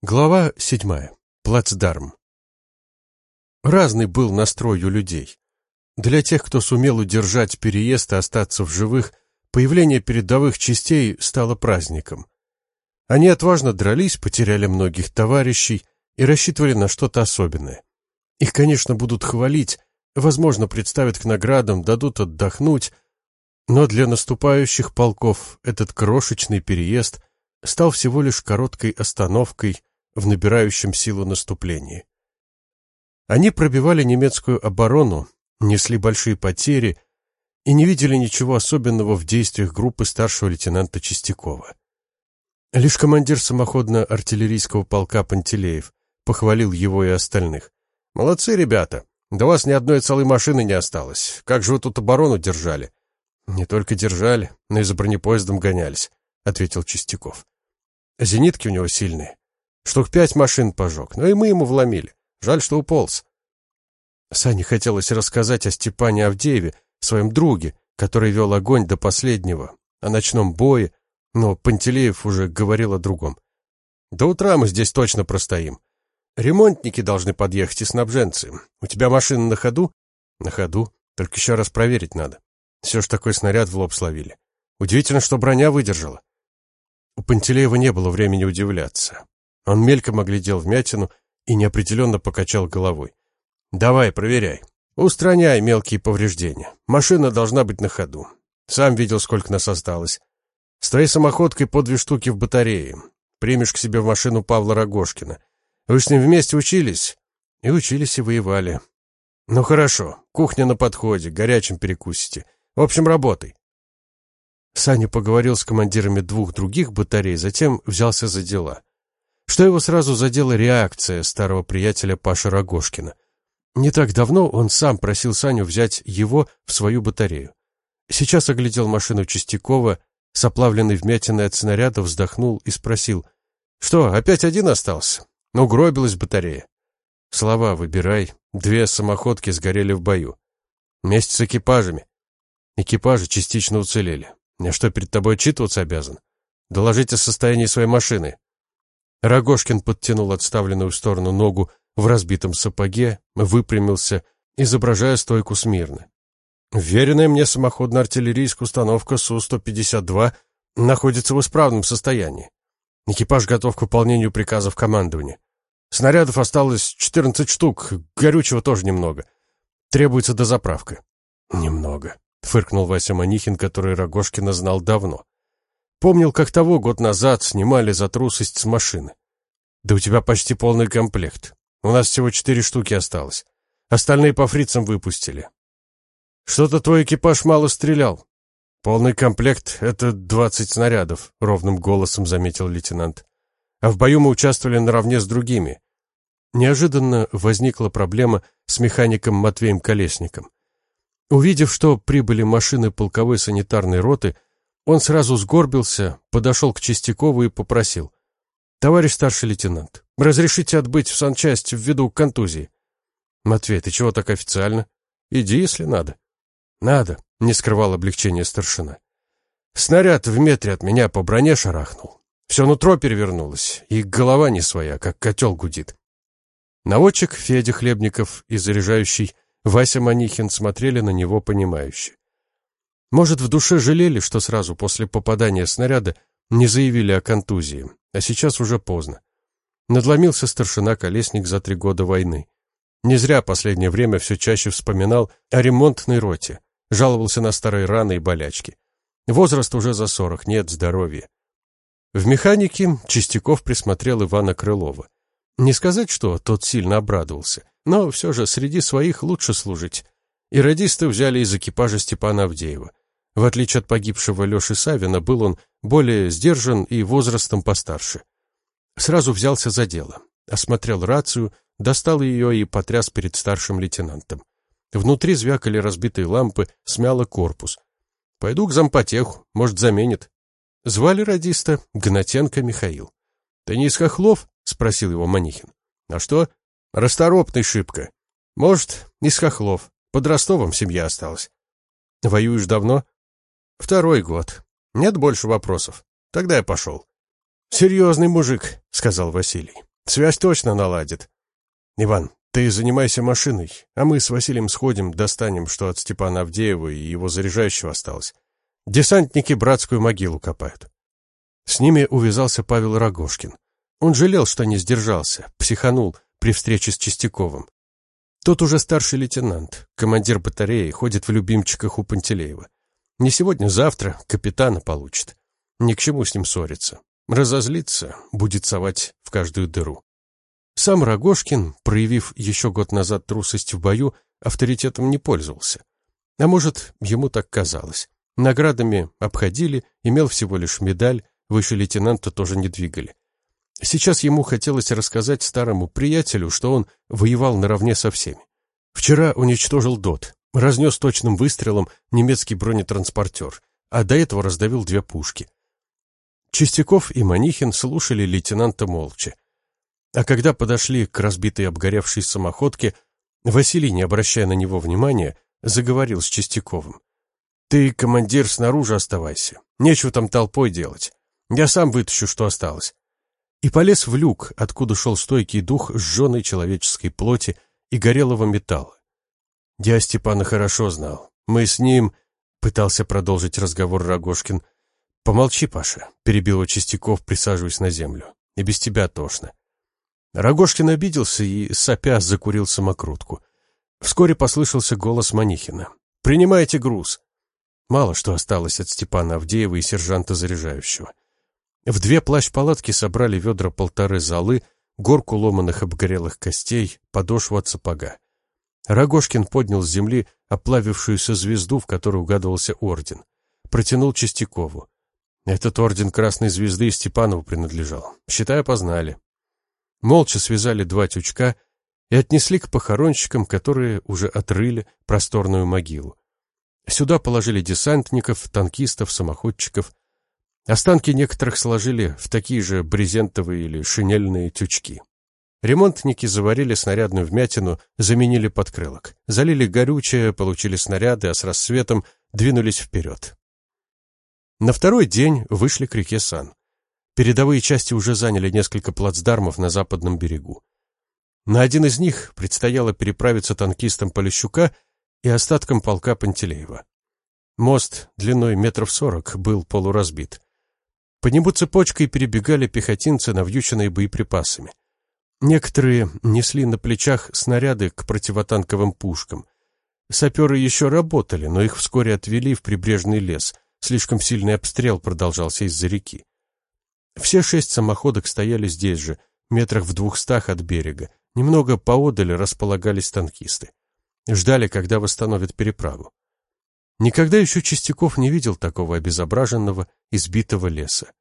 Глава седьмая. Плацдарм. Разный был настрой у людей. Для тех, кто сумел удержать переезд и остаться в живых, появление передовых частей стало праздником. Они отважно дрались, потеряли многих товарищей и рассчитывали на что-то особенное. Их, конечно, будут хвалить, возможно, представят к наградам, дадут отдохнуть, но для наступающих полков этот крошечный переезд стал всего лишь короткой остановкой в набирающем силу наступлении. Они пробивали немецкую оборону, несли большие потери и не видели ничего особенного в действиях группы старшего лейтенанта Чистякова. Лишь командир самоходно-артиллерийского полка Пантелеев похвалил его и остальных. «Молодцы, ребята! До вас ни одной целой машины не осталось. Как же вы тут оборону держали?» «Не только держали, но и за бронепоездом гонялись», — ответил Чистяков. «Зенитки у него сильные. Штук пять машин пожег, но и мы ему вломили. Жаль, что уполз. Сане хотелось рассказать о Степане Авдееве, своем друге, который вел огонь до последнего, о ночном бое, но Пантелеев уже говорил о другом. До утра мы здесь точно простоим. Ремонтники должны подъехать и снабженцы. У тебя машина на ходу? На ходу. Только еще раз проверить надо. Все ж такой снаряд в лоб словили. Удивительно, что броня выдержала. У Пантелеева не было времени удивляться. Он мельком оглядел вмятину и неопределенно покачал головой. «Давай, проверяй. Устраняй мелкие повреждения. Машина должна быть на ходу. Сам видел, сколько нас осталось. С твоей самоходкой по две штуки в батарее. Примешь к себе в машину Павла Рогошкина. Вы с ним вместе учились?» «И учились, и воевали». «Ну хорошо. Кухня на подходе. Горячим перекусите. В общем, работай». Саня поговорил с командирами двух других батарей, затем взялся за дела что его сразу задела реакция старого приятеля Паши Рогошкина. Не так давно он сам просил Саню взять его в свою батарею. Сейчас оглядел машину Чистякова, с оплавленной вмятиной от снаряда вздохнул и спросил, «Что, опять один остался? Ну, гробилась батарея». «Слова выбирай, две самоходки сгорели в бою. Вместе с экипажами. Экипажи частично уцелели. Я что, перед тобой отчитываться обязан? Доложите о состоянии своей машины. Рогошкин подтянул отставленную в сторону ногу в разбитом сапоге, выпрямился, изображая стойку смирно. Веренная мне самоходно-артиллерийская установка Су-152 находится в исправном состоянии. Экипаж готов к выполнению приказов командования. Снарядов осталось 14 штук, горючего тоже немного. Требуется дозаправка. Немного, фыркнул Вася Манихин, который Рогошкина знал давно. Помнил, как того год назад снимали за трусость с машины. Да у тебя почти полный комплект. У нас всего четыре штуки осталось. Остальные по фрицам выпустили. Что-то твой экипаж мало стрелял. Полный комплект — это двадцать снарядов, — ровным голосом заметил лейтенант. А в бою мы участвовали наравне с другими. Неожиданно возникла проблема с механиком Матвеем Колесником. Увидев, что прибыли машины полковой санитарной роты, он сразу сгорбился, подошел к Чистякову и попросил. «Товарищ старший лейтенант, разрешите отбыть в санчасть ввиду контузии?» «Матвей, ты чего так официально?» «Иди, если надо». «Надо», — не скрывал облегчения старшина. Снаряд в метре от меня по броне шарахнул. Все нутро перевернулось, и голова не своя, как котел гудит. Наводчик Федя Хлебников и заряжающий Вася Манихин смотрели на него понимающе. Может, в душе жалели, что сразу после попадания снаряда не заявили о контузии, а сейчас уже поздно. Надломился старшина Колесник за три года войны. Не зря последнее время все чаще вспоминал о ремонтной роте, жаловался на старые раны и болячки. Возраст уже за сорок, нет здоровья. В механике Чистяков присмотрел Ивана Крылова. Не сказать, что тот сильно обрадовался, но все же среди своих лучше служить. И радисты взяли из экипажа Степана Авдеева. В отличие от погибшего Леши Савина, был он более сдержан и возрастом постарше. Сразу взялся за дело. Осмотрел рацию, достал ее и потряс перед старшим лейтенантом. Внутри звякали разбитые лампы, смяло корпус. «Пойду к зампотеху, может, заменит». Звали радиста Гнатенко Михаил. «Ты не из хохлов?» — спросил его Манихин. «А что?» «Расторопный шибко». «Может, из хохлов. Под Ростовом семья осталась». «Воюешь давно?» Второй год. Нет больше вопросов. Тогда я пошел. Серьезный мужик, сказал Василий. Связь точно наладит. Иван, ты занимайся машиной, а мы с Василием сходим, достанем, что от Степана Авдеева и его заряжающего осталось. Десантники братскую могилу копают. С ними увязался Павел Рогошкин. Он жалел, что не сдержался, психанул при встрече с Чистяковым. Тот уже старший лейтенант, командир батареи, ходит в любимчиках у Пантелеева. Не сегодня, завтра капитана получит. Ни к чему с ним ссориться. Разозлиться, будет совать в каждую дыру. Сам Рогошкин, проявив еще год назад трусость в бою, авторитетом не пользовался. А может, ему так казалось. Наградами обходили, имел всего лишь медаль, выше лейтенанта тоже не двигали. Сейчас ему хотелось рассказать старому приятелю, что он воевал наравне со всеми. Вчера уничтожил ДОТ, разнес точным выстрелом немецкий бронетранспортер, а до этого раздавил две пушки. Чистяков и Манихин слушали лейтенанта молча. А когда подошли к разбитой обгоревшей самоходке, Василий, не обращая на него внимания, заговорил с Чистяковым. «Ты, командир, снаружи оставайся. Нечего там толпой делать. Я сам вытащу, что осталось». И полез в люк, откуда шел стойкий дух сжженной человеческой плоти и горелого металла. Я Степана хорошо знал. Мы с ним... Пытался продолжить разговор Рогошкин. «Помолчи, Паша», — перебил Чистяков, присаживаясь на землю. «И без тебя тошно». Рогошкин обиделся и, сопя, закурил самокрутку. Вскоре послышался голос Манихина. «Принимайте груз!» Мало что осталось от Степана Авдеева и сержанта заряжающего. В две плащ-палатки собрали ведра полторы золы, горку ломаных обгорелых костей, подошву от сапога. Рогошкин поднял с земли оплавившуюся звезду, в которой угадывался орден. Протянул Чистякову. Этот орден Красной Звезды Степанову принадлежал. Считай, познали. Молча связали два тючка и отнесли к похоронщикам, которые уже отрыли просторную могилу. Сюда положили десантников, танкистов, самоходчиков. Останки некоторых сложили в такие же брезентовые или шинельные тючки. Ремонтники заварили снарядную вмятину, заменили подкрылок. Залили горючее, получили снаряды, а с рассветом двинулись вперед. На второй день вышли к реке Сан. Передовые части уже заняли несколько плацдармов на западном берегу. На один из них предстояло переправиться танкистам Полищука и остаткам полка Пантелеева. Мост длиной метров сорок был полуразбит. По нему цепочкой перебегали пехотинцы, навьюченные боеприпасами. Некоторые несли на плечах снаряды к противотанковым пушкам. Саперы еще работали, но их вскоре отвели в прибрежный лес. Слишком сильный обстрел продолжался из-за реки. Все шесть самоходок стояли здесь же, метрах в двухстах от берега. Немного поодаль располагались танкисты. Ждали, когда восстановят переправу. Никогда еще Чистяков не видел такого обезображенного, избитого леса.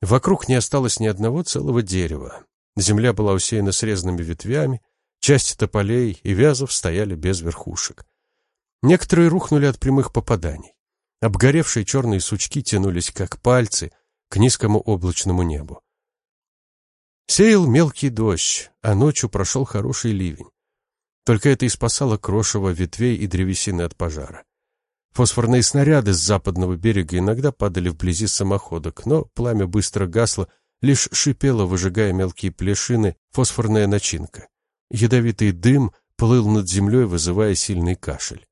Вокруг не осталось ни одного целого дерева. Земля была усеяна срезанными ветвями, часть тополей и вязов стояли без верхушек. Некоторые рухнули от прямых попаданий. Обгоревшие черные сучки тянулись, как пальцы, к низкому облачному небу. Сеял мелкий дождь, а ночью прошел хороший ливень. Только это и спасало крошево ветвей и древесины от пожара. Фосфорные снаряды с западного берега иногда падали вблизи самоходок, но пламя быстро гасло, лишь шипело, выжигая мелкие плешины, фосфорная начинка. Ядовитый дым плыл над землей, вызывая сильный кашель.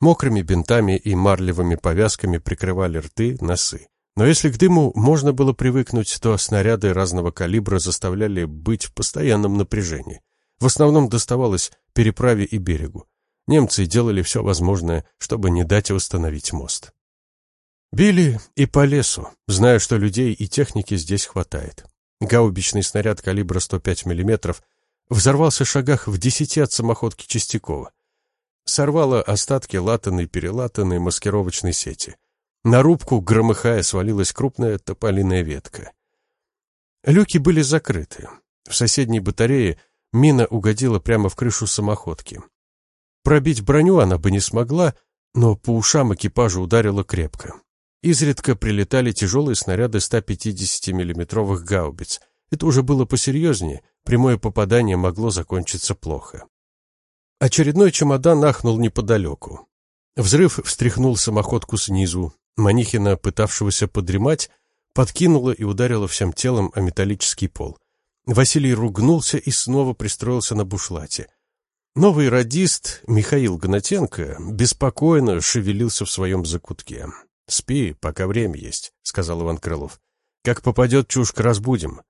Мокрыми бинтами и марлевыми повязками прикрывали рты, носы. Но если к дыму можно было привыкнуть, то снаряды разного калибра заставляли быть в постоянном напряжении. В основном доставалось переправе и берегу. Немцы делали все возможное, чтобы не дать восстановить мост. Били и по лесу, зная, что людей и техники здесь хватает. Гаубичный снаряд калибра 105 мм взорвался в шагах в десяти от самоходки Чистякова. Сорвало остатки латанной перелатанной маскировочной сети. На рубку, громыхая, свалилась крупная тополиная ветка. Люки были закрыты. В соседней батарее мина угодила прямо в крышу самоходки. Пробить броню она бы не смогла, но по ушам экипажа ударила крепко. Изредка прилетали тяжелые снаряды 150 миллиметровых гаубиц. Это уже было посерьезнее, прямое попадание могло закончиться плохо. Очередной чемодан ахнул неподалеку. Взрыв встряхнул самоходку снизу, Манихина, пытавшегося подремать, подкинула и ударила всем телом о металлический пол. Василий ругнулся и снова пристроился на бушлате. Новый радист Михаил Гнатенко беспокойно шевелился в своем закутке. «Спи, пока время есть», — сказал Иван Крылов. «Как попадет чушка, разбудим».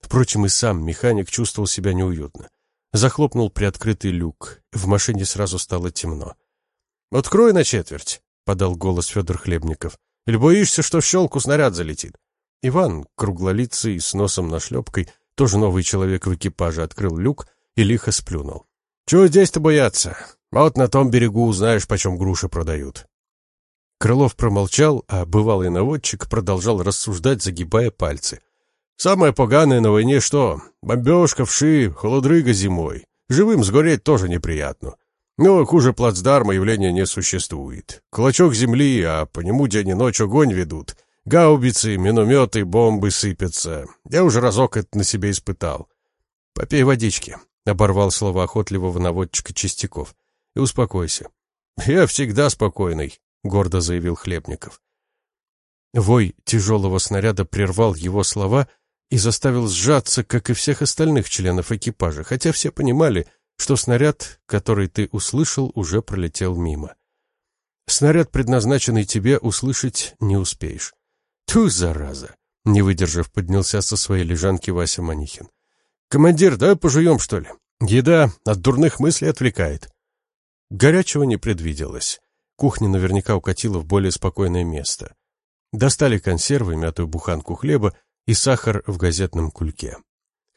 Впрочем, и сам механик чувствовал себя неуютно. Захлопнул приоткрытый люк. В машине сразу стало темно. «Открой на четверть», — подал голос Федор Хлебников. «Или боишься, что в щелку снаряд залетит?» Иван, круглолицый, с носом на шлепкой, тоже новый человек в экипаже, открыл люк и лихо сплюнул. «Чего здесь-то бояться? Вот на том берегу узнаешь, почем груши продают». Крылов промолчал, а бывалый наводчик продолжал рассуждать, загибая пальцы. «Самое поганое на войне что? Бомбежка, вши, холодрыга зимой. Живым сгореть тоже неприятно. Но хуже плацдарма явления не существует. Клочок земли, а по нему день и ночь огонь ведут. Гаубицы, минометы, бомбы сыпятся. Я уже разок это на себе испытал. Попей водички, — оборвал слова охотливого наводчика Чистяков. И успокойся. Я всегда спокойный, — гордо заявил Хлебников. Вой тяжелого снаряда прервал его слова и заставил сжаться, как и всех остальных членов экипажа, хотя все понимали — что снаряд, который ты услышал, уже пролетел мимо. Снаряд, предназначенный тебе, услышать не успеешь. Ту, зараза! Не выдержав, поднялся со своей лежанки Вася Манихин. «Командир, давай пожуем, что ли? Еда от дурных мыслей отвлекает». Горячего не предвиделось. Кухня наверняка укатила в более спокойное место. Достали консервы, мятую буханку хлеба и сахар в газетном кульке.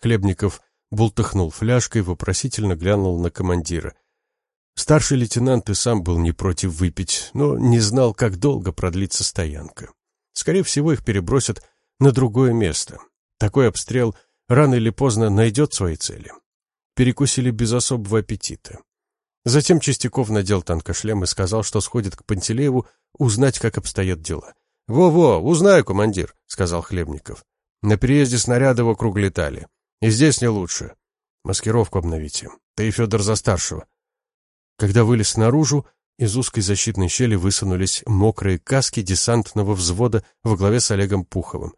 Хлебников бултыхнул фляжкой, вопросительно глянул на командира. Старший лейтенант и сам был не против выпить, но не знал, как долго продлится стоянка. Скорее всего, их перебросят на другое место. Такой обстрел рано или поздно найдет свои цели. Перекусили без особого аппетита. Затем Чистяков надел танкошлем и сказал, что сходит к Пантелееву узнать, как обстоят дела. «Во-во, узнаю, командир», — сказал Хлебников. На переезде снаряды вокруг летали. И здесь не лучше. Маскировку обновите. Ты и Федор за старшего. Когда вылез наружу, из узкой защитной щели высунулись мокрые каски десантного взвода во главе с Олегом Пуховым.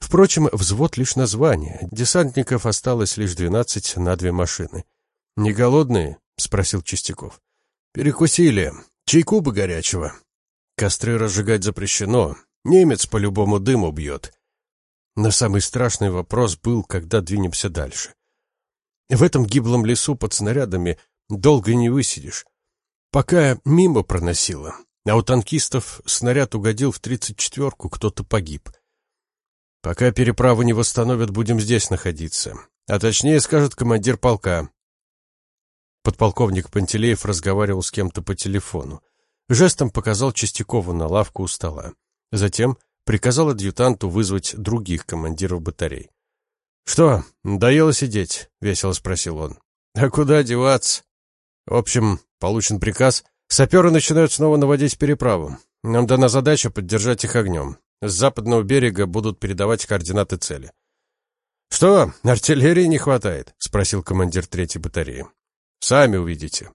Впрочем, взвод лишь название. Десантников осталось лишь двенадцать на две машины. «Не голодные?» — спросил Чистяков. «Перекусили. Чайку бы горячего. Костры разжигать запрещено. Немец по-любому дыму бьет. Но самый страшный вопрос был, когда двинемся дальше. В этом гиблом лесу под снарядами долго не высидишь. Пока мимо проносило, а у танкистов снаряд угодил в тридцать четверку, кто-то погиб. Пока переправу не восстановят, будем здесь находиться. А точнее, скажет командир полка. Подполковник Пантелеев разговаривал с кем-то по телефону. Жестом показал Чистякову на лавку у стола. Затем приказал адъютанту вызвать других командиров батарей. «Что, надоело сидеть?» — весело спросил он. «А куда деваться?» «В общем, получен приказ. Саперы начинают снова наводить переправу. Нам дана задача поддержать их огнем. С западного берега будут передавать координаты цели». «Что, артиллерии не хватает?» — спросил командир третьей батареи. «Сами увидите».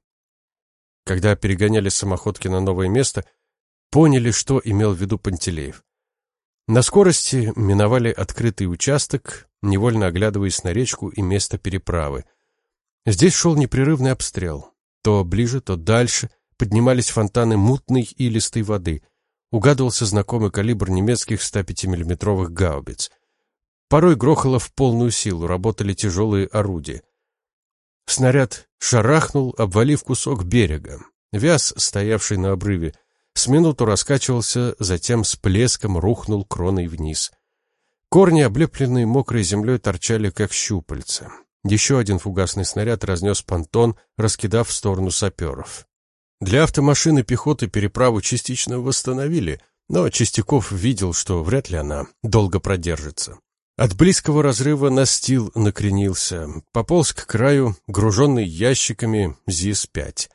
Когда перегоняли самоходки на новое место, поняли, что имел в виду Пантелеев. На скорости миновали открытый участок, невольно оглядываясь на речку и место переправы. Здесь шел непрерывный обстрел. То ближе, то дальше поднимались фонтаны мутной и листой воды. Угадывался знакомый калибр немецких 105 миллиметровых гаубиц. Порой грохало в полную силу, работали тяжелые орудия. Снаряд шарахнул, обвалив кусок берега. Вяз, стоявший на обрыве, с минуту раскачивался, затем с плеском рухнул кроной вниз. Корни, облепленные мокрой землей, торчали, как щупальца. Еще один фугасный снаряд разнес понтон, раскидав в сторону саперов. Для автомашины пехоты переправу частично восстановили, но Чистяков видел, что вряд ли она долго продержится. От близкого разрыва настил накренился, пополз к краю, груженный ящиками ЗИС-5.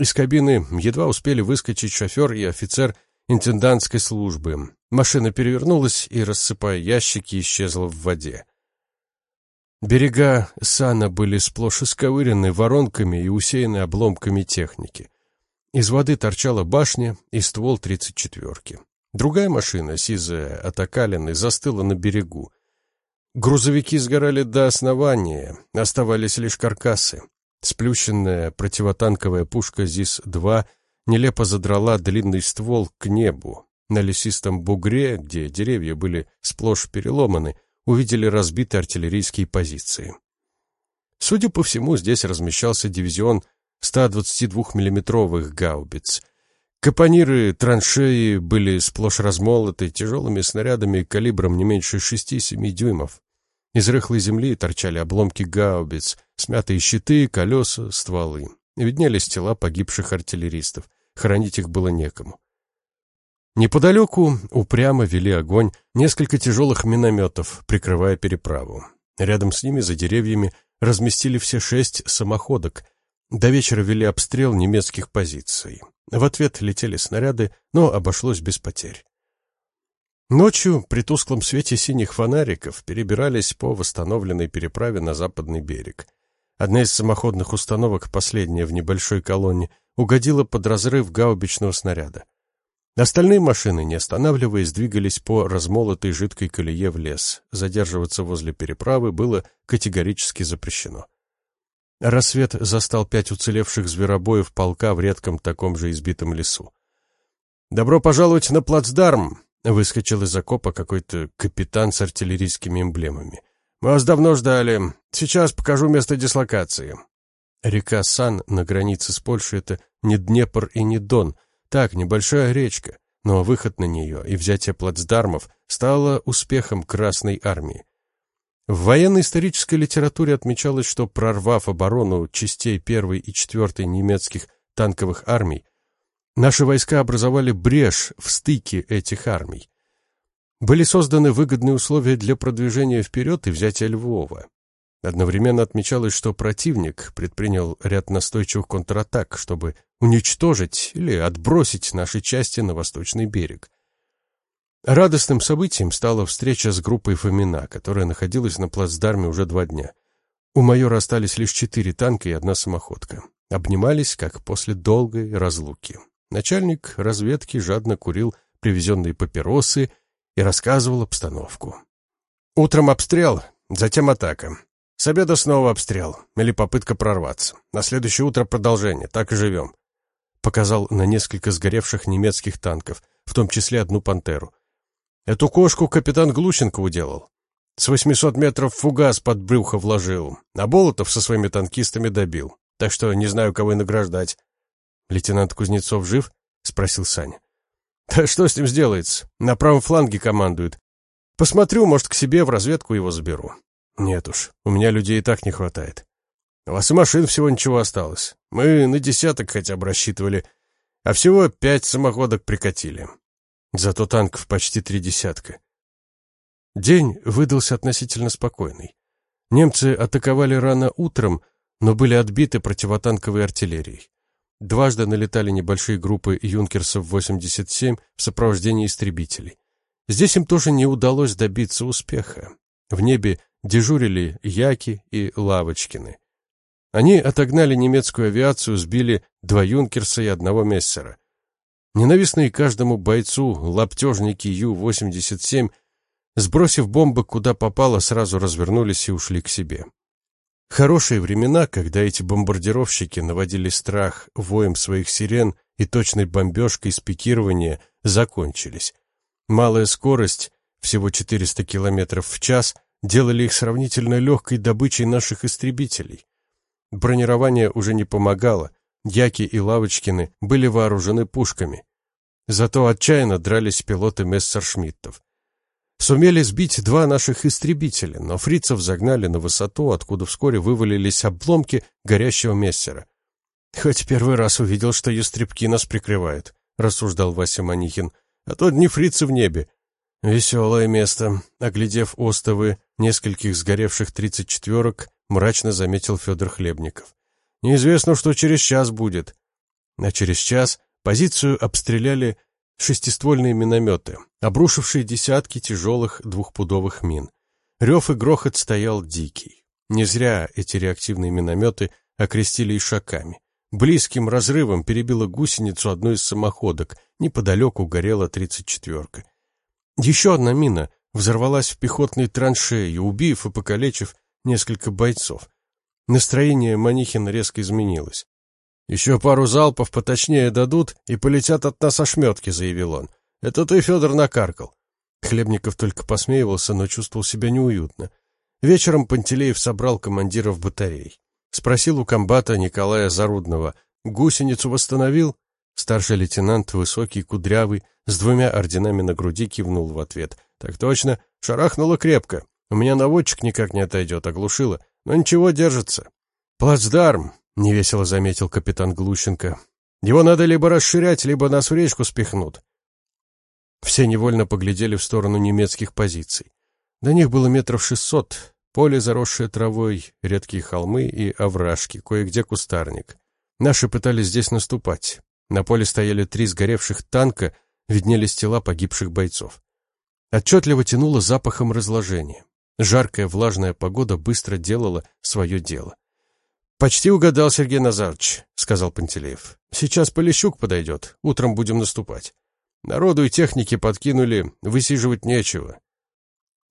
Из кабины едва успели выскочить шофер и офицер интендантской службы. Машина перевернулась и, рассыпая ящики, исчезла в воде. Берега Сана были сплошь исковырены воронками и усеяны обломками техники. Из воды торчала башня и ствол тридцать четверки. Другая машина, сизая от окалины, застыла на берегу. Грузовики сгорали до основания, оставались лишь каркасы. Сплющенная противотанковая пушка ЗИС-2 нелепо задрала длинный ствол к небу. На лесистом бугре, где деревья были сплошь переломаны, увидели разбитые артиллерийские позиции. Судя по всему, здесь размещался дивизион 122 миллиметровых гаубиц. Капониры траншеи были сплошь размолоты тяжелыми снарядами калибром не меньше 6-7 дюймов. Из рыхлой земли торчали обломки гаубиц, смятые щиты, колеса, стволы. Виднелись тела погибших артиллеристов. Хранить их было некому. Неподалеку упрямо вели огонь несколько тяжелых минометов, прикрывая переправу. Рядом с ними, за деревьями, разместили все шесть самоходок. До вечера вели обстрел немецких позиций. В ответ летели снаряды, но обошлось без потерь. Ночью при тусклом свете синих фонариков перебирались по восстановленной переправе на западный берег. Одна из самоходных установок, последняя в небольшой колонне, угодила под разрыв гаубичного снаряда. Остальные машины, не останавливаясь, двигались по размолотой жидкой колее в лес. Задерживаться возле переправы было категорически запрещено. Рассвет застал пять уцелевших зверобоев полка в редком таком же избитом лесу. «Добро пожаловать на плацдарм!» — выскочил из окопа какой-то капитан с артиллерийскими эмблемами. «Мы вас давно ждали. Сейчас покажу место дислокации». Река Сан на границе с Польшей — это не Днепр и не Дон, так, небольшая речка, но выход на нее и взятие плацдармов стало успехом Красной Армии. В военно-исторической литературе отмечалось, что прорвав оборону частей 1 и 4 немецких танковых армий, наши войска образовали брешь в стыке этих армий. Были созданы выгодные условия для продвижения вперед и взятия Львова. Одновременно отмечалось, что противник предпринял ряд настойчивых контратак, чтобы уничтожить или отбросить наши части на восточный берег. Радостным событием стала встреча с группой Фомина, которая находилась на плацдарме уже два дня. У майора остались лишь четыре танка и одна самоходка. Обнимались, как после долгой разлуки. Начальник разведки жадно курил привезенные папиросы и рассказывал обстановку. Утром обстрел, затем атака. С обеда снова обстрел или попытка прорваться. На следующее утро продолжение, так и живем. Показал на несколько сгоревших немецких танков, в том числе одну «Пантеру». Эту кошку капитан Глущенко уделал. С 800 метров фугас под брюхо вложил, а Болотов со своими танкистами добил. Так что не знаю, кого и награждать. «Лейтенант Кузнецов жив?» — спросил Саня. «Да что с ним сделается? На правом фланге командует. Посмотрю, может, к себе в разведку его заберу. Нет уж, у меня людей и так не хватает. У вас и машин всего ничего осталось. Мы на десяток хотя бы рассчитывали, а всего пять самоходок прикатили. Зато танков почти три десятка. День выдался относительно спокойный. Немцы атаковали рано утром, но были отбиты противотанковой артиллерией. Дважды налетали небольшие группы «Юнкерсов-87» в сопровождении истребителей. Здесь им тоже не удалось добиться успеха. В небе дежурили Яки и Лавочкины. Они отогнали немецкую авиацию, сбили два юнкерса и одного мессера. Ненавистные каждому бойцу лаптежники Ю-87, сбросив бомбы куда попало, сразу развернулись и ушли к себе. Хорошие времена, когда эти бомбардировщики наводили страх воем своих сирен и точной бомбежкой с пикирования, закончились. Малая скорость, всего 400 км в час, делали их сравнительно легкой добычей наших истребителей. Бронирование уже не помогало, Яки и Лавочкины были вооружены пушками. Зато отчаянно дрались пилоты мессершмиттов. Сумели сбить два наших истребителя, но фрицев загнали на высоту, откуда вскоре вывалились обломки горящего мессера. «Хоть первый раз увидел, что ястребки нас прикрывают», — рассуждал Вася Манихин. «А то дни фрицы в небе. Веселое место. Оглядев остовы нескольких сгоревших тридцать четверок, мрачно заметил Федор Хлебников. Неизвестно, что через час будет. А через час позицию обстреляли шестиствольные минометы, обрушившие десятки тяжелых двухпудовых мин. Рев и грохот стоял дикий. Не зря эти реактивные минометы окрестили ишаками. Близким разрывом перебила гусеницу одной из самоходок, неподалеку горела тридцать четверка. Еще одна мина взорвалась в пехотной траншеи, убив и покалечив несколько бойцов. Настроение Манихина резко изменилось. «Еще пару залпов поточнее дадут, и полетят от нас ошметки», — заявил он. «Это ты, Федор, накаркал». Хлебников только посмеивался, но чувствовал себя неуютно. Вечером Пантелеев собрал командиров батарей. Спросил у комбата Николая Зарудного, «Гусеницу восстановил?» Старший лейтенант, высокий, кудрявый, с двумя орденами на груди, кивнул в ответ. «Так точно, шарахнуло крепко. У меня наводчик никак не отойдет, оглушило. Но ничего, держится». «Плацдарм», — невесело заметил капитан Глущенко. «Его надо либо расширять, либо нас в речку спихнут». Все невольно поглядели в сторону немецких позиций. До них было метров шестьсот, поле, заросшее травой, редкие холмы и овражки, кое-где кустарник. Наши пытались здесь наступать. На поле стояли три сгоревших танка, виднелись тела погибших бойцов. Отчетливо тянуло запахом разложения. Жаркая влажная погода быстро делала свое дело. «Почти угадал, Сергей Назарович», — сказал Пантелеев. «Сейчас Полищук подойдет, утром будем наступать. Народу и техники подкинули, высиживать нечего».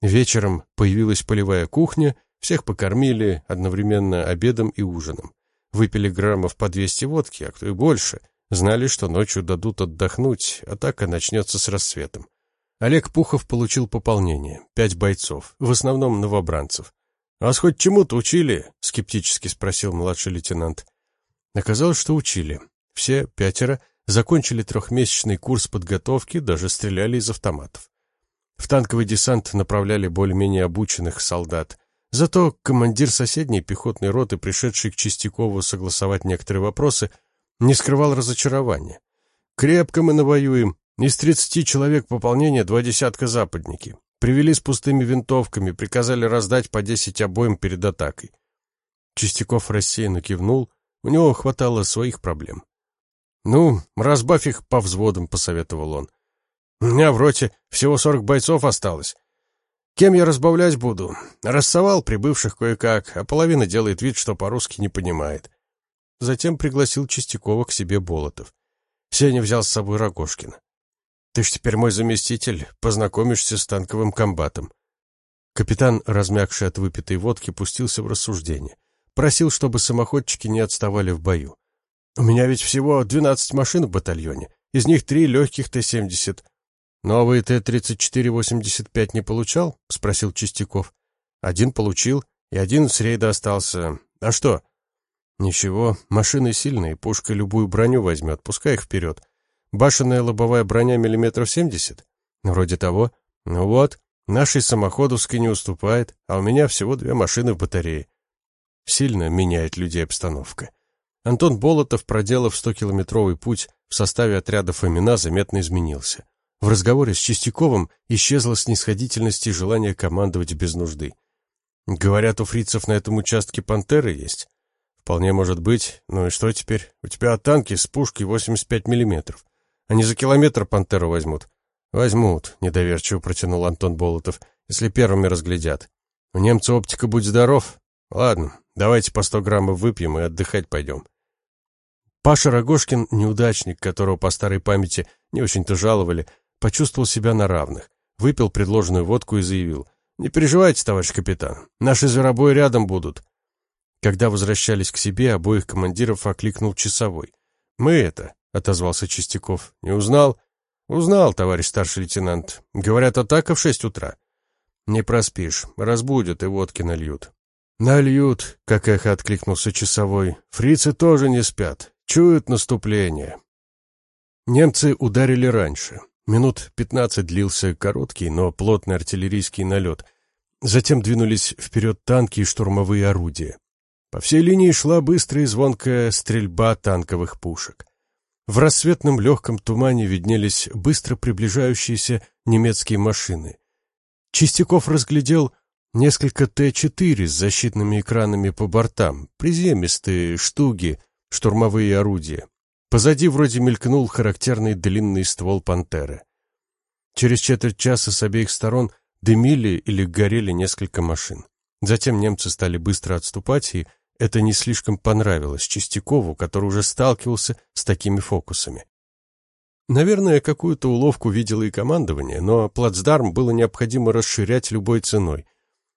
Вечером появилась полевая кухня, всех покормили одновременно обедом и ужином. Выпили граммов по 200 водки, а кто и больше. Знали, что ночью дадут отдохнуть, атака начнется с рассветом. Олег Пухов получил пополнение, пять бойцов, в основном новобранцев. «Вас хоть чему-то учили?» — скептически спросил младший лейтенант. Оказалось, что учили. Все пятеро закончили трехмесячный курс подготовки, даже стреляли из автоматов. В танковый десант направляли более-менее обученных солдат. Зато командир соседней пехотной роты, пришедший к Чистякову согласовать некоторые вопросы, не скрывал разочарования. «Крепко мы навоюем. Из тридцати человек пополнения два десятка западники. Привели с пустыми винтовками, приказали раздать по десять обоим перед атакой. Чистяков рассеянно кивнул, у него хватало своих проблем. «Ну, разбавь их по взводам», — посоветовал он. «У меня в роте всего сорок бойцов осталось. Кем я разбавлять буду? Рассовал прибывших кое-как, а половина делает вид, что по-русски не понимает». Затем пригласил Чистякова к себе Болотов. Сеня взял с собой Рогошкина. Ты ж теперь мой заместитель, познакомишься с танковым комбатом. Капитан, размягший от выпитой водки, пустился в рассуждение. Просил, чтобы самоходчики не отставали в бою. У меня ведь всего двенадцать машин в батальоне, из них три легких Т-70. Новый Т-34-85 не получал? Спросил Чистяков. Один получил, и один с рейда остался. А что? Ничего, машины сильные, пушка любую броню возьмет, пускай их вперед. Башенная лобовая броня миллиметров семьдесят? Вроде того. Ну вот, нашей самоходовской не уступает, а у меня всего две машины в батарее. Сильно меняет людей обстановка. Антон Болотов, проделав 100-километровый путь в составе отряда Фомина, заметно изменился. В разговоре с Чистяковым исчезла снисходительность и желание командовать без нужды. Говорят, у фрицев на этом участке пантеры есть. Вполне может быть. Ну и что теперь? У тебя танки с пушкой 85 миллиметров. Они за километр пантеру возьмут. Возьмут, недоверчиво протянул Антон Болотов, если первыми разглядят. У немца оптика будь здоров. Ладно, давайте по сто граммов выпьем и отдыхать пойдем. Паша Рогошкин, неудачник, которого по старой памяти не очень-то жаловали, почувствовал себя на равных. Выпил предложенную водку и заявил. «Не переживайте, товарищ капитан, наши зверобои рядом будут». Когда возвращались к себе, обоих командиров окликнул часовой. «Мы это, — отозвался Чистяков. «Не узнал?» «Узнал, товарищ старший лейтенант. Говорят, атака в шесть утра». «Не проспишь. Разбудят и водки нальют». «Нальют», — как эхо откликнулся часовой. «Фрицы тоже не спят. Чуют наступление». Немцы ударили раньше. Минут пятнадцать длился короткий, но плотный артиллерийский налет. Затем двинулись вперед танки и штурмовые орудия. По всей линии шла быстрая и звонкая стрельба танковых пушек. В рассветном легком тумане виднелись быстро приближающиеся немецкие машины. Чистяков разглядел несколько Т-4 с защитными экранами по бортам, приземистые штуги, штурмовые орудия. Позади вроде мелькнул характерный длинный ствол «Пантеры». Через четверть часа с обеих сторон дымили или горели несколько машин. Затем немцы стали быстро отступать, и это не слишком понравилось Чистякову, который уже сталкивался с такими фокусами. Наверное, какую-то уловку видело и командование, но плацдарм было необходимо расширять любой ценой.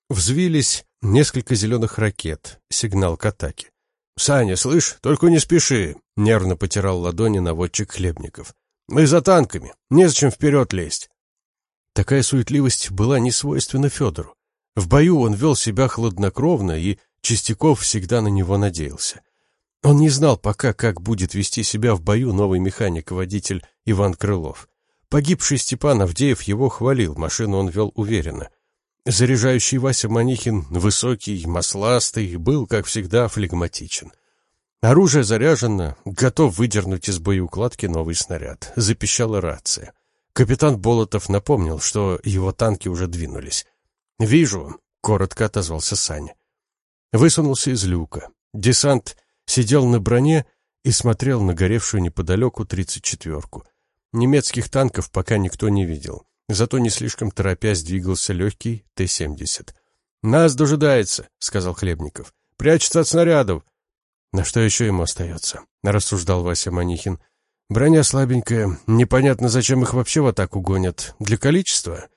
Взвились несколько зеленых ракет, сигнал к атаке. «Саня, слышь, только не спеши!» — нервно потирал ладони наводчик Хлебников. «Мы за танками, незачем вперед лезть!» Такая суетливость была не свойственна Федору. В бою он вел себя хладнокровно, и Чистяков всегда на него надеялся. Он не знал пока, как будет вести себя в бою новый механик-водитель Иван Крылов. Погибший Степан Авдеев его хвалил, машину он вел уверенно. Заряжающий Вася Манихин, высокий, масластый, был, как всегда, флегматичен. Оружие заряжено, готов выдернуть из боеукладки новый снаряд. Запищала рация. Капитан Болотов напомнил, что его танки уже двинулись. «Вижу», — коротко отозвался Саня. Высунулся из люка. Десант сидел на броне и смотрел на горевшую неподалеку тридцать четверку. Немецких танков пока никто не видел. Зато не слишком торопясь двигался легкий Т-70. «Нас дожидается», — сказал Хлебников. «Прячется от снарядов». «На что еще ему остается?» — рассуждал Вася Манихин. «Броня слабенькая. Непонятно, зачем их вообще в атаку гонят. Для количества?»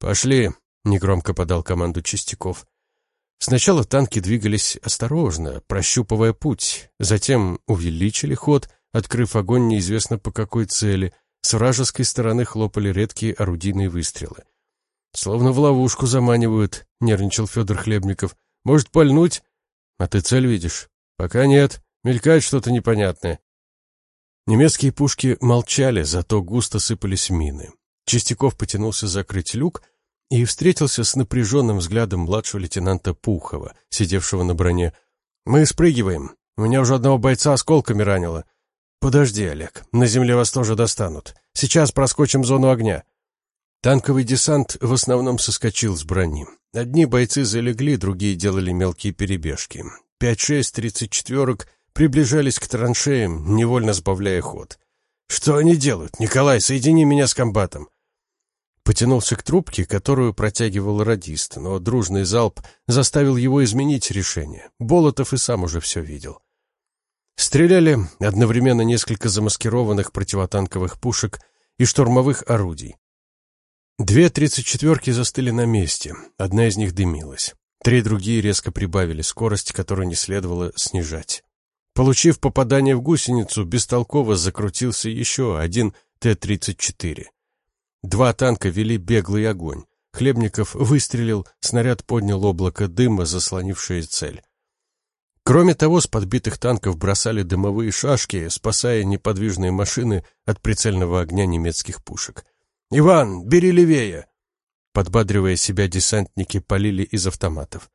«Пошли», — негромко подал команду Чистяков. Сначала танки двигались осторожно, прощупывая путь. Затем увеличили ход, открыв огонь неизвестно по какой цели — с вражеской стороны хлопали редкие орудийные выстрелы. «Словно в ловушку заманивают», — нервничал Федор Хлебников. «Может, пальнуть?» «А ты цель видишь?» «Пока нет. Мелькает что-то непонятное». Немецкие пушки молчали, зато густо сыпались мины. Чистяков потянулся закрыть люк и встретился с напряженным взглядом младшего лейтенанта Пухова, сидевшего на броне. «Мы спрыгиваем. У меня уже одного бойца осколками ранило. «Подожди, Олег, на земле вас тоже достанут. Сейчас проскочим зону огня». Танковый десант в основном соскочил с брони. Одни бойцы залегли, другие делали мелкие перебежки. Пять-шесть тридцать четверок приближались к траншеям, невольно сбавляя ход. «Что они делают? Николай, соедини меня с комбатом!» Потянулся к трубке, которую протягивал радист, но дружный залп заставил его изменить решение. Болотов и сам уже все видел. Стреляли одновременно несколько замаскированных противотанковых пушек и штурмовых орудий. Две тридцать четверки застыли на месте, одна из них дымилась. Три другие резко прибавили скорость, которую не следовало снижать. Получив попадание в гусеницу, бестолково закрутился еще один Т-34. Два танка вели беглый огонь. Хлебников выстрелил, снаряд поднял облако дыма, заслонившее цель. Кроме того, с подбитых танков бросали дымовые шашки, спасая неподвижные машины от прицельного огня немецких пушек. «Иван, бери левее!» Подбадривая себя, десантники полили из автоматов.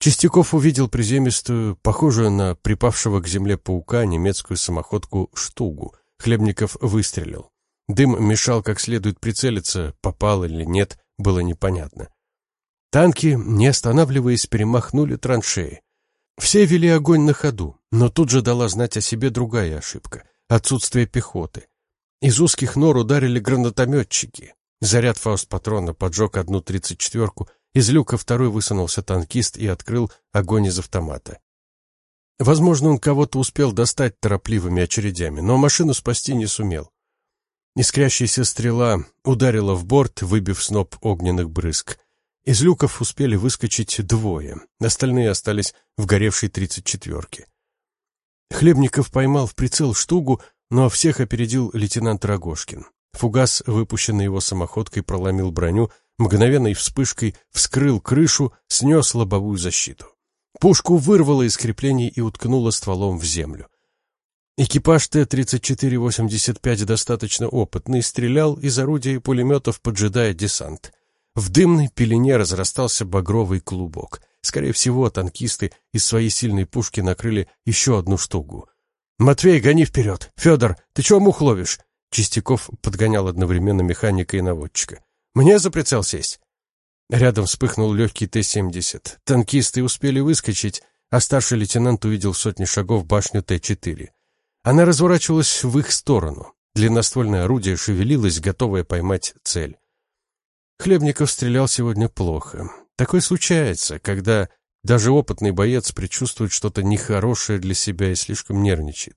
Чистяков увидел приземистую, похожую на припавшего к земле паука, немецкую самоходку «Штугу». Хлебников выстрелил. Дым мешал как следует прицелиться, попал или нет, было непонятно. Танки, не останавливаясь, перемахнули траншеи. Все вели огонь на ходу, но тут же дала знать о себе другая ошибка — отсутствие пехоты. Из узких нор ударили гранатометчики. Заряд фауст-патрона поджег одну тридцать четверку, из люка второй высунулся танкист и открыл огонь из автомата. Возможно, он кого-то успел достать торопливыми очередями, но машину спасти не сумел. Искрящаяся стрела ударила в борт, выбив сноп огненных брызг. Из люков успели выскочить двое, остальные остались в горевшей тридцать четверке. Хлебников поймал в прицел штугу, но всех опередил лейтенант Рогошкин. Фугас, выпущенный его самоходкой, проломил броню, мгновенной вспышкой вскрыл крышу, снес лобовую защиту. Пушку вырвало из креплений и уткнуло стволом в землю. Экипаж Т-34-85 достаточно опытный, стрелял из орудия и пулеметов, поджидая десант. В дымной пелене разрастался багровый клубок. Скорее всего, танкисты из своей сильной пушки накрыли еще одну штуку. «Матвей, гони вперед! Федор, ты чего мух ловишь?» Чистяков подгонял одновременно механика и наводчика. «Мне за прицел сесть!» Рядом вспыхнул легкий Т-70. Танкисты успели выскочить, а старший лейтенант увидел сотни шагов башню Т-4. Она разворачивалась в их сторону. Длинноствольное орудие шевелилось, готовое поймать цель. Хлебников стрелял сегодня плохо. Такое случается, когда даже опытный боец предчувствует что-то нехорошее для себя и слишком нервничает.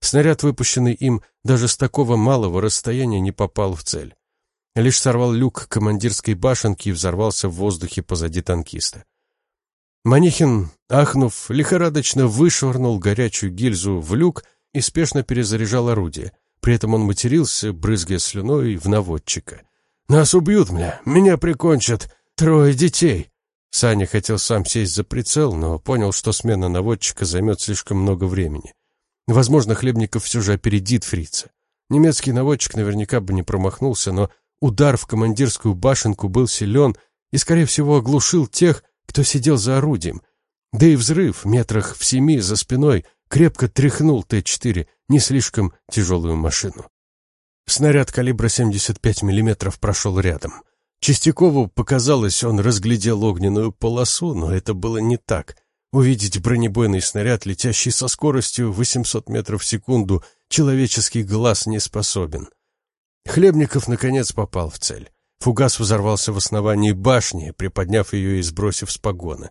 Снаряд, выпущенный им, даже с такого малого расстояния не попал в цель. Лишь сорвал люк командирской башенки и взорвался в воздухе позади танкиста. Манихин, ахнув, лихорадочно вышвырнул горячую гильзу в люк и спешно перезаряжал орудие. При этом он матерился, брызгая слюной в наводчика. «Нас убьют, мля! Меня прикончат! Трое детей!» Саня хотел сам сесть за прицел, но понял, что смена наводчика займет слишком много времени. Возможно, Хлебников все же опередит фрица. Немецкий наводчик наверняка бы не промахнулся, но удар в командирскую башенку был силен и, скорее всего, оглушил тех, кто сидел за орудием. Да и взрыв метрах в семи за спиной крепко тряхнул Т-4, не слишком тяжелую машину. Снаряд калибра 75 мм прошел рядом. Чистякову показалось, он разглядел огненную полосу, но это было не так. Увидеть бронебойный снаряд, летящий со скоростью 800 метров в секунду, человеческий глаз не способен. Хлебников, наконец, попал в цель. Фугас взорвался в основании башни, приподняв ее и сбросив с погона.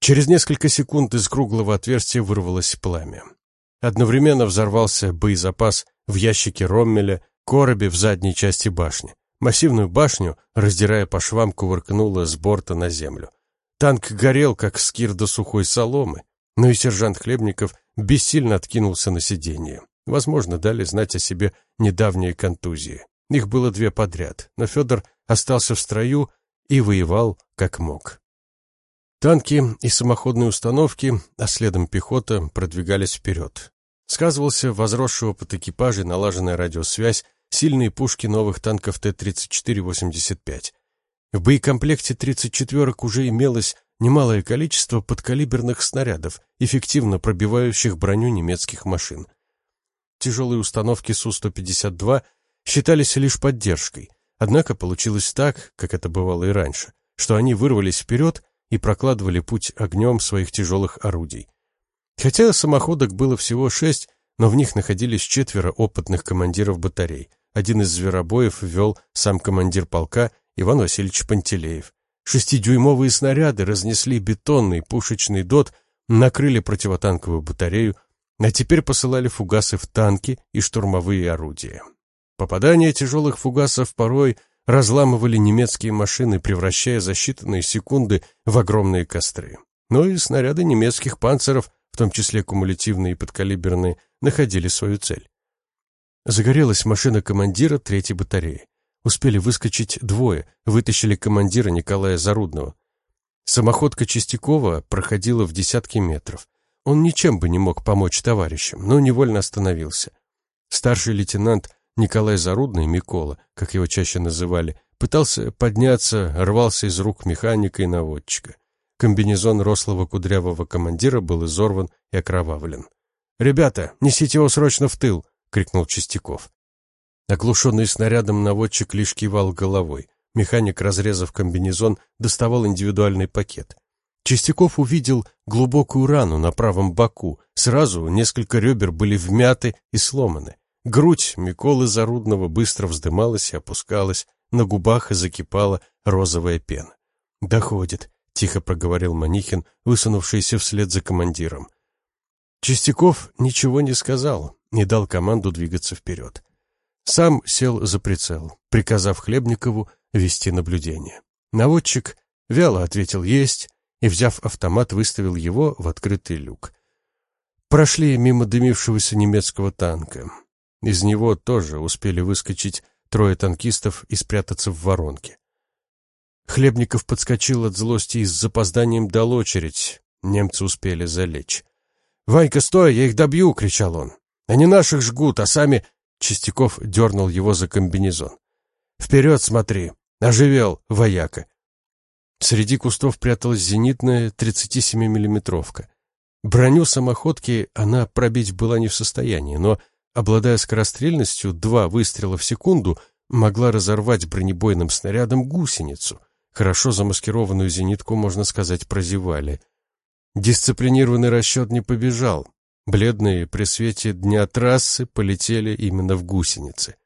Через несколько секунд из круглого отверстия вырвалось пламя. Одновременно взорвался боезапас в ящике Роммеля, коробе в задней части башни. Массивную башню, раздирая по швам, кувыркнула с борта на землю. Танк горел, как скир до сухой соломы, но и сержант Хлебников бессильно откинулся на сиденье. Возможно, дали знать о себе недавние контузии. Их было две подряд, но Федор остался в строю и воевал как мог. Танки и самоходные установки, а следом пехота, продвигались вперед. Сказывался возросший опыт экипажей, налаженная радиосвязь, сильные пушки новых танков Т-34-85. В боекомплекте 34-ок уже имелось немалое количество подкалиберных снарядов, эффективно пробивающих броню немецких машин. Тяжелые установки Су-152 считались лишь поддержкой, однако получилось так, как это бывало и раньше, что они вырвались вперед и прокладывали путь огнем своих тяжелых орудий. Хотя самоходок было всего шесть, но в них находились четверо опытных командиров батарей. Один из зверобоев ввел сам командир полка Иван Васильевич Пантелеев. Шестидюймовые снаряды разнесли бетонный пушечный дот, накрыли противотанковую батарею, а теперь посылали фугасы в танки и штурмовые орудия. Попадания тяжелых фугасов порой разламывали немецкие машины, превращая за считанные секунды в огромные костры. Но и снаряды немецких панцеров, в том числе кумулятивные и подкалиберные, находили свою цель. Загорелась машина командира третьей батареи. Успели выскочить двое, вытащили командира Николая Зарудного. Самоходка Чистякова проходила в десятки метров. Он ничем бы не мог помочь товарищам, но невольно остановился. Старший лейтенант Николай Зарудный, Микола, как его чаще называли, пытался подняться, рвался из рук механика и наводчика. Комбинезон рослого кудрявого командира был изорван и окровавлен. «Ребята, несите его срочно в тыл!» — крикнул Чистяков. Оглушенный снарядом наводчик лишь кивал головой. Механик, разрезав комбинезон, доставал индивидуальный пакет. Чистяков увидел глубокую рану на правом боку. Сразу несколько ребер были вмяты и сломаны. Грудь Миколы Зарудного быстро вздымалась и опускалась, на губах закипала розовая пена. «Доходит», — тихо проговорил Манихин, высунувшийся вслед за командиром. Чистяков ничего не сказал, не дал команду двигаться вперед. Сам сел за прицел, приказав Хлебникову вести наблюдение. Наводчик вяло ответил «Есть» и, взяв автомат, выставил его в открытый люк. Прошли мимо дымившегося немецкого танка. Из него тоже успели выскочить трое танкистов и спрятаться в воронке. Хлебников подскочил от злости и с запозданием дал очередь. Немцы успели залечь. «Ванька, стой, я их добью!» — кричал он. «Они наших жгут, а сами Чистяков дернул его за комбинезон. «Вперед смотри! Оживел, вояка!» Среди кустов пряталась зенитная 37-миллиметровка. Броню самоходки она пробить была не в состоянии, но, обладая скорострельностью два выстрела в секунду, могла разорвать бронебойным снарядом гусеницу. Хорошо замаскированную зенитку, можно сказать, прозевали. Дисциплинированный расчет не побежал. Бледные при свете дня трассы полетели именно в гусеницы.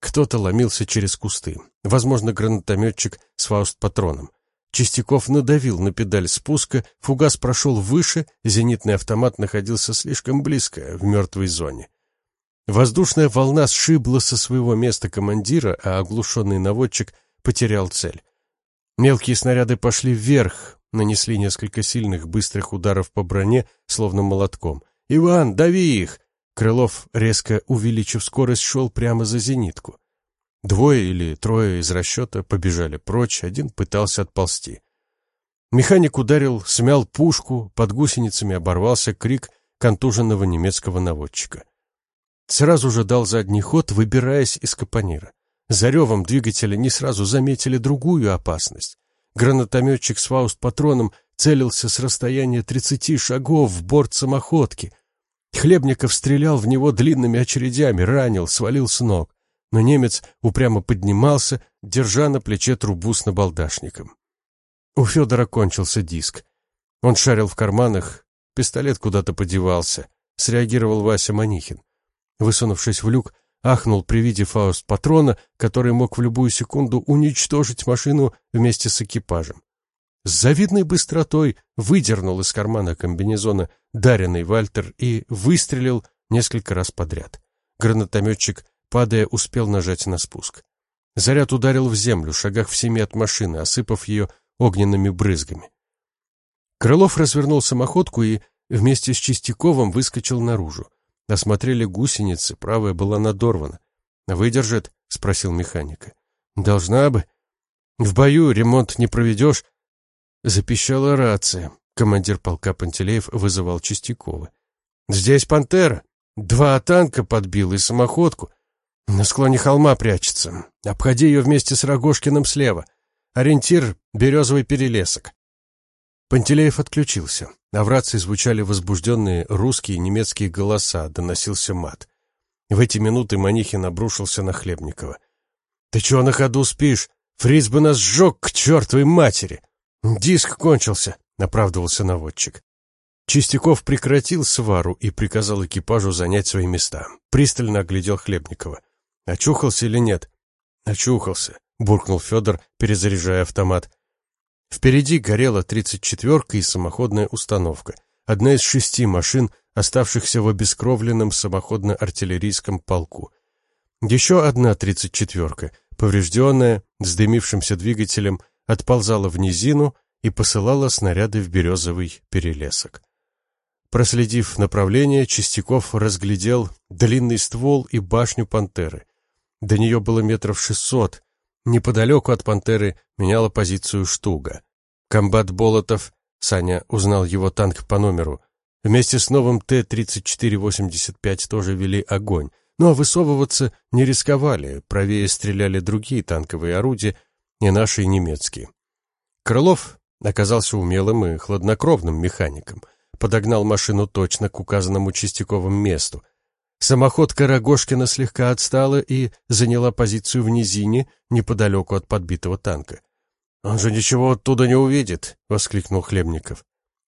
Кто-то ломился через кусты, возможно, гранатометчик с фауст-патроном. Чистяков надавил на педаль спуска, фугас прошел выше, зенитный автомат находился слишком близко, в мертвой зоне. Воздушная волна сшибла со своего места командира, а оглушенный наводчик потерял цель. Мелкие снаряды пошли вверх, нанесли несколько сильных быстрых ударов по броне, словно молотком. «Иван, дави их!» Крылов, резко увеличив скорость, шел прямо за зенитку. Двое или трое из расчета побежали прочь, один пытался отползти. Механик ударил, смял пушку, под гусеницами оборвался крик контуженного немецкого наводчика. Сразу же дал задний ход, выбираясь из капонира. За ревом двигателя не сразу заметили другую опасность. Гранатометчик с фауст-патроном целился с расстояния тридцати шагов в борт самоходки. Хлебников стрелял в него длинными очередями, ранил, свалил с ног но немец упрямо поднимался, держа на плече трубу с набалдашником. У Федора кончился диск. Он шарил в карманах, пистолет куда-то подевался, среагировал Вася Манихин. Высунувшись в люк, ахнул при виде фауст патрона, который мог в любую секунду уничтожить машину вместе с экипажем. С завидной быстротой выдернул из кармана комбинезона даренный Вальтер и выстрелил несколько раз подряд. Гранатометчик Падая, успел нажать на спуск. Заряд ударил в землю, шагах в семи от машины, осыпав ее огненными брызгами. Крылов развернул самоходку и вместе с Чистяковым выскочил наружу. Осмотрели гусеницы, правая была надорвана. «Выдержит?» — спросил механика. «Должна бы. В бою ремонт не проведешь». Запищала рация. Командир полка Пантелеев вызывал Чистякова. «Здесь пантера. Два танка подбил и самоходку. На склоне холма прячется. Обходи ее вместе с Рогошкиным слева. Ориентир — березовый перелесок. Пантелеев отключился. А в рации звучали возбужденные русские и немецкие голоса, доносился мат. В эти минуты Манихин обрушился на Хлебникова. «Ты чего на ходу спишь? Фриц бы нас сжег к чертовой матери!» «Диск кончился», — оправдывался наводчик. Чистяков прекратил свару и приказал экипажу занять свои места. Пристально оглядел Хлебникова. Очухался или нет? Очухался, буркнул Федор, перезаряжая автомат. Впереди горела тридцать четверка и самоходная установка. Одна из шести машин, оставшихся в обескровленном самоходно-артиллерийском полку. Еще одна тридцать четверка, поврежденная, с дымившимся двигателем, отползала в низину и посылала снаряды в березовый перелесок. Проследив направление, Чистяков разглядел длинный ствол и башню пантеры. До нее было метров шестьсот. Неподалеку от «Пантеры» меняла позицию «Штуга». Комбат Болотов, Саня узнал его танк по номеру, вместе с новым Т-34-85 тоже вели огонь, но высовываться не рисковали, правее стреляли другие танковые орудия, и наши, и немецкие. Крылов оказался умелым и хладнокровным механиком, подогнал машину точно к указанному Чистяковым месту, Самоходка Рогошкина слегка отстала и заняла позицию в низине, неподалеку от подбитого танка. «Он же ничего оттуда не увидит!» — воскликнул Хлебников.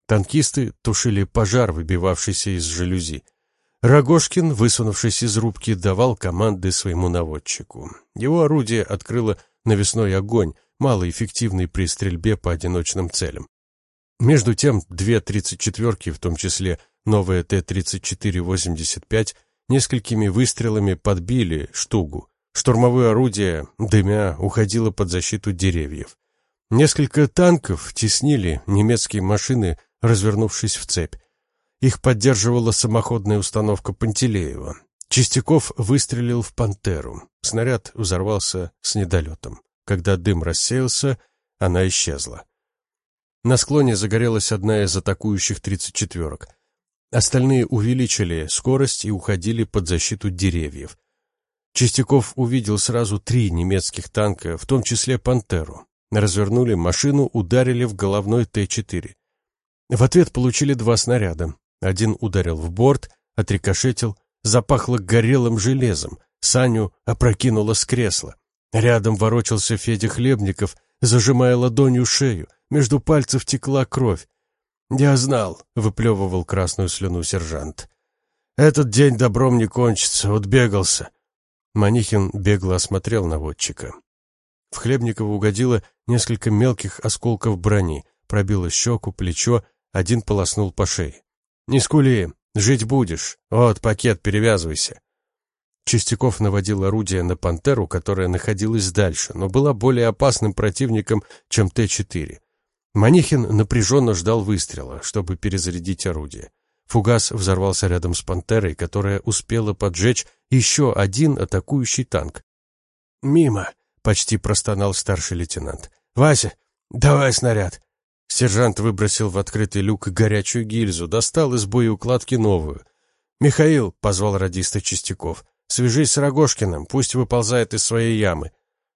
Танкисты тушили пожар, выбивавшийся из жалюзи. Рогошкин, высунувшись из рубки, давал команды своему наводчику. Его орудие открыло навесной огонь, малоэффективный при стрельбе по одиночным целям. Между тем, две тридцать четверки, в том числе новая Т-34-85, несколькими выстрелами подбили штугу. Штурмовое орудие, дымя, уходило под защиту деревьев. Несколько танков теснили немецкие машины, развернувшись в цепь. Их поддерживала самоходная установка Пантелеева. Чистяков выстрелил в «Пантеру». Снаряд взорвался с недолетом. Когда дым рассеялся, она исчезла. На склоне загорелась одна из атакующих тридцать четверок. Остальные увеличили скорость и уходили под защиту деревьев. Чистяков увидел сразу три немецких танка, в том числе «Пантеру». Развернули машину, ударили в головной Т-4. В ответ получили два снаряда. Один ударил в борт, отрикошетил, запахло горелым железом. Саню опрокинуло с кресла. Рядом ворочался Федя Хлебников, зажимая ладонью шею. Между пальцев текла кровь. «Я знал», — выплевывал красную слюну сержант. «Этот день добром не кончится, вот бегался». Манихин бегло осмотрел наводчика. В Хлебникова угодило несколько мелких осколков брони, пробило щеку, плечо, один полоснул по шее. «Не скули, жить будешь. Вот пакет, перевязывайся». Чистяков наводил орудие на «Пантеру», которая находилась дальше, но была более опасным противником, чем Т-4. Манихин напряженно ждал выстрела, чтобы перезарядить орудие. Фугас взорвался рядом с «Пантерой», которая успела поджечь еще один атакующий танк. «Мимо!» — почти простонал старший лейтенант. «Вася, давай снаряд!» Сержант выбросил в открытый люк горячую гильзу, достал из боеукладки новую. «Михаил», — позвал радиста Чистяков, — «свяжись с Рогошкиным, пусть выползает из своей ямы».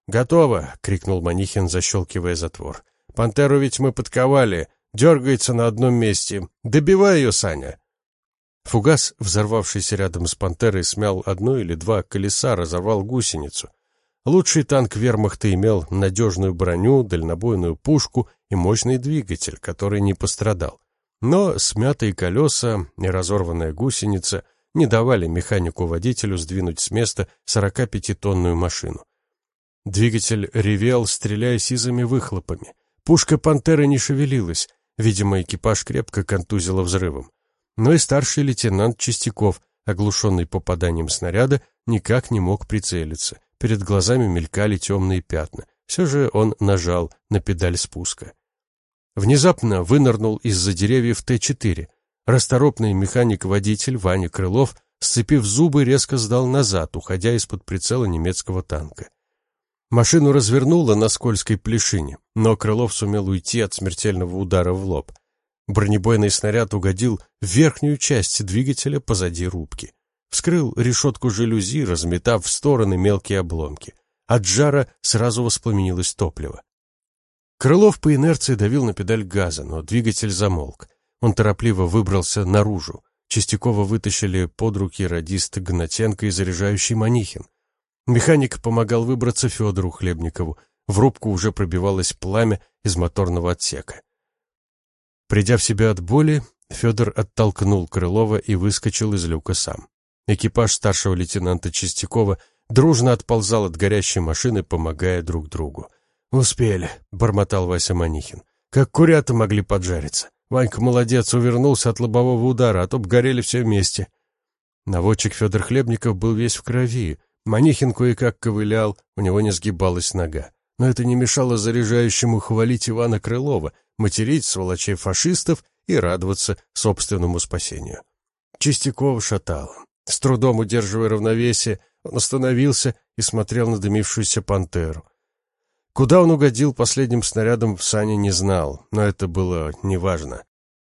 «Готово!» — крикнул Манихин, защелкивая затвор. «Пантеру ведь мы подковали, дергается на одном месте. Добивай ее, Саня!» Фугас, взорвавшийся рядом с «Пантерой», смял одно или два колеса, разорвал гусеницу. Лучший танк вермахта имел надежную броню, дальнобойную пушку и мощный двигатель, который не пострадал. Но смятые колеса и разорванная гусеница не давали механику-водителю сдвинуть с места 45-тонную машину. Двигатель ревел, стреляя сизыми выхлопами. Пушка «Пантеры» не шевелилась, видимо, экипаж крепко контузило взрывом. Но и старший лейтенант Чистяков, оглушенный попаданием снаряда, никак не мог прицелиться. Перед глазами мелькали темные пятна. Все же он нажал на педаль спуска. Внезапно вынырнул из-за деревьев Т-4. Расторопный механик-водитель Ваня Крылов, сцепив зубы, резко сдал назад, уходя из-под прицела немецкого танка. Машину развернуло на скользкой плешине, но Крылов сумел уйти от смертельного удара в лоб. Бронебойный снаряд угодил в верхнюю часть двигателя позади рубки. Вскрыл решетку жалюзи, разметав в стороны мелкие обломки. От жара сразу воспламенилось топливо. Крылов по инерции давил на педаль газа, но двигатель замолк. Он торопливо выбрался наружу. Чистякова вытащили под руки радист Гнатенко и заряжающий Манихин. Механик помогал выбраться Федору Хлебникову. В рубку уже пробивалось пламя из моторного отсека. Придя в себя от боли, Федор оттолкнул Крылова и выскочил из люка сам. Экипаж старшего лейтенанта Чистякова дружно отползал от горящей машины, помогая друг другу. «Успели», — бормотал Вася Манихин. «Как курята могли поджариться. Ванька молодец, увернулся от лобового удара, а то б горели все вместе». Наводчик Федор Хлебников был весь в крови. Манихин кое-как ковылял, у него не сгибалась нога. Но это не мешало заряжающему хвалить Ивана Крылова, материть сволочей фашистов и радоваться собственному спасению. Чистяков шатал. С трудом удерживая равновесие, он остановился и смотрел на дымившуюся пантеру. Куда он угодил последним снарядом, Саня не знал, но это было неважно.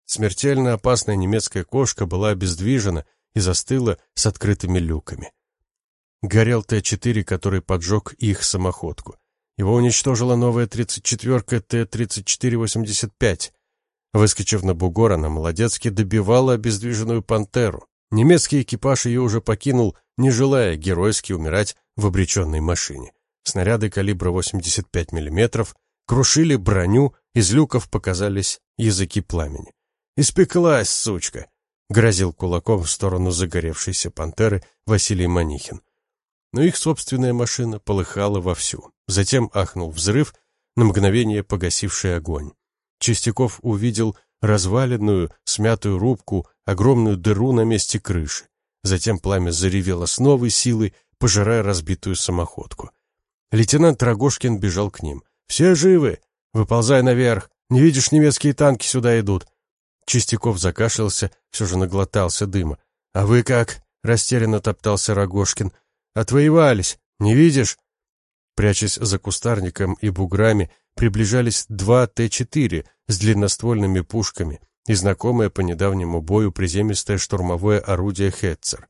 Смертельно опасная немецкая кошка была обездвижена и застыла с открытыми люками. Горел Т-4, который поджег их самоходку. Его уничтожила новая 34-ка Т-34-85. Выскочив на бугор, она молодецки добивала обездвиженную пантеру. Немецкий экипаж ее уже покинул, не желая геройски умирать в обреченной машине. Снаряды калибра 85 мм крушили броню, из люков показались языки пламени. «Испеклась, сучка!» — грозил кулаком в сторону загоревшейся пантеры Василий Манихин. Но их собственная машина полыхала вовсю. Затем ахнул взрыв, на мгновение погасивший огонь. Чистяков увидел разваленную, смятую рубку, огромную дыру на месте крыши. Затем пламя заревело с новой силой, пожирая разбитую самоходку. Лейтенант Рогошкин бежал к ним. «Все живы! Выползай наверх! Не видишь, немецкие танки сюда идут!» Чистяков закашлялся, все же наглотался дыма. «А вы как?» — растерянно топтался Рогошкин. «Отвоевались! Не видишь?» Прячась за кустарником и буграми, приближались два Т-4 с длинноствольными пушками и знакомое по недавнему бою приземистое штурмовое орудие «Хетцер».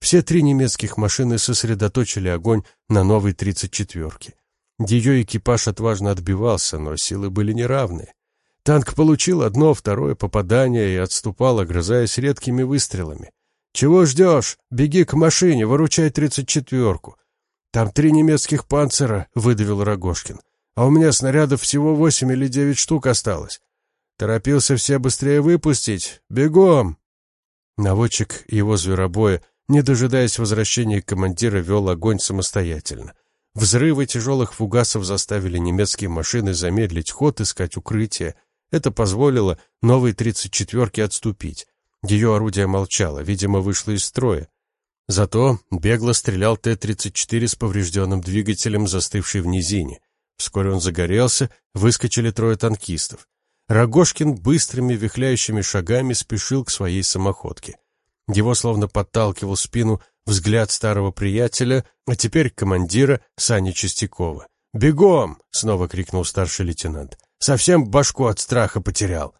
Все три немецких машины сосредоточили огонь на новой 34-ке. Ее экипаж отважно отбивался, но силы были неравны. Танк получил одно, второе попадание и отступал, огрызаясь редкими выстрелами. «Чего ждешь? Беги к машине, выручай 34-ку!» «Там три немецких панцера», — выдавил Рогошкин. «А у меня снарядов всего восемь или девять штук осталось. Торопился все быстрее выпустить. Бегом!» Наводчик его зверобоя, не дожидаясь возвращения командира, вел огонь самостоятельно. Взрывы тяжелых фугасов заставили немецкие машины замедлить ход, искать укрытие. Это позволило новой 34-ке отступить. Ее орудие молчало, видимо, вышло из строя. Зато бегло стрелял Т-34 с поврежденным двигателем, застывший в низине. Вскоре он загорелся, выскочили трое танкистов. Рогошкин быстрыми вихляющими шагами спешил к своей самоходке. Его словно подталкивал спину взгляд старого приятеля, а теперь командира Сани Чистякова. «Бегом!» — снова крикнул старший лейтенант. «Совсем башку от страха потерял!»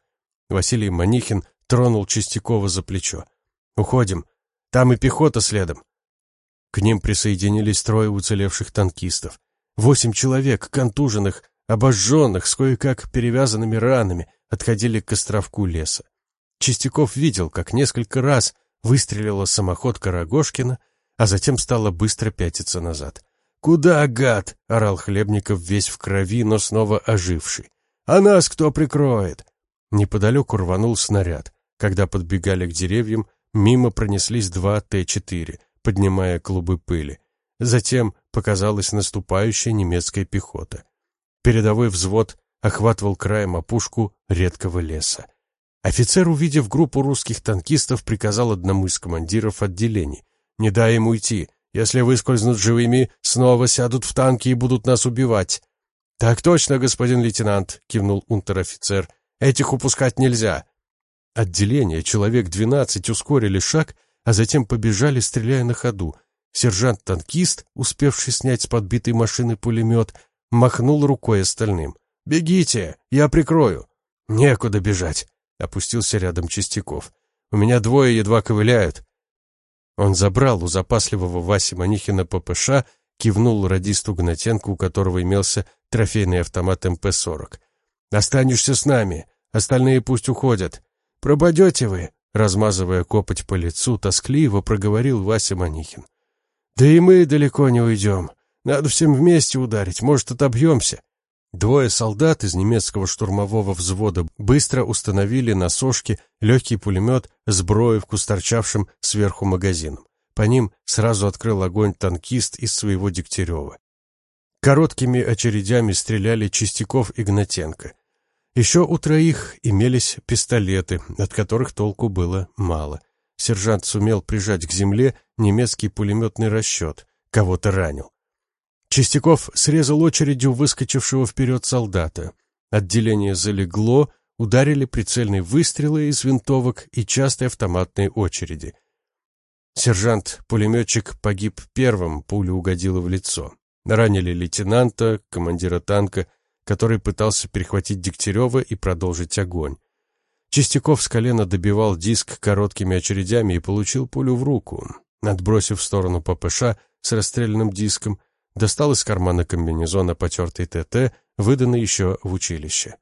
Василий Манихин тронул Чистякова за плечо. «Уходим. Там и пехота следом». К ним присоединились трое уцелевших танкистов. Восемь человек, контуженных, обожженных, с кое-как перевязанными ранами, отходили к островку леса. Чистяков видел, как несколько раз выстрелила самоходка Рогошкина, а затем стала быстро пятиться назад. «Куда, гад?» — орал Хлебников, весь в крови, но снова оживший. «А нас кто прикроет?» Неподалеку рванул снаряд. Когда подбегали к деревьям, мимо пронеслись два Т-4, поднимая клубы пыли. Затем показалась наступающая немецкая пехота. Передовой взвод охватывал краем опушку редкого леса. Офицер, увидев группу русских танкистов, приказал одному из командиров отделений. «Не дай им уйти. Если выскользнут живыми, снова сядут в танки и будут нас убивать». «Так точно, господин лейтенант», — кивнул унтер-офицер. «Этих упускать нельзя». Отделение, человек двенадцать, ускорили шаг, а затем побежали, стреляя на ходу. Сержант-танкист, успевший снять с подбитой машины пулемет, махнул рукой остальным. «Бегите, я прикрою». «Некуда бежать», — опустился рядом Чистяков. «У меня двое едва ковыляют». Он забрал у запасливого Васи Манихина ППШ, кивнул радисту Гнатенко, у которого имелся трофейный автомат МП-40. «Останешься с нами, остальные пусть уходят. Пропадете вы», — размазывая копоть по лицу, тоскливо проговорил Вася Манихин. «Да и мы далеко не уйдем. Надо всем вместе ударить, может, отобьемся». Двое солдат из немецкого штурмового взвода быстро установили на сошке легкий пулемет с броевку с торчавшим сверху магазином. По ним сразу открыл огонь танкист из своего Дегтярева. Короткими очередями стреляли Чистяков и Гнатенко. Еще у троих имелись пистолеты, от которых толку было мало. Сержант сумел прижать к земле немецкий пулеметный расчет, кого-то ранил. Чистяков срезал очередью выскочившего вперед солдата. Отделение залегло, ударили прицельные выстрелы из винтовок и частые автоматные очереди. Сержант-пулеметчик погиб первым, пуля угодила в лицо. Ранили лейтенанта, командира танка, который пытался перехватить Дегтярева и продолжить огонь. Чистяков с колена добивал диск короткими очередями и получил пулю в руку. Отбросив в сторону ППШ с расстрелянным диском, достал из кармана комбинезона потертый ТТ, выданный еще в училище.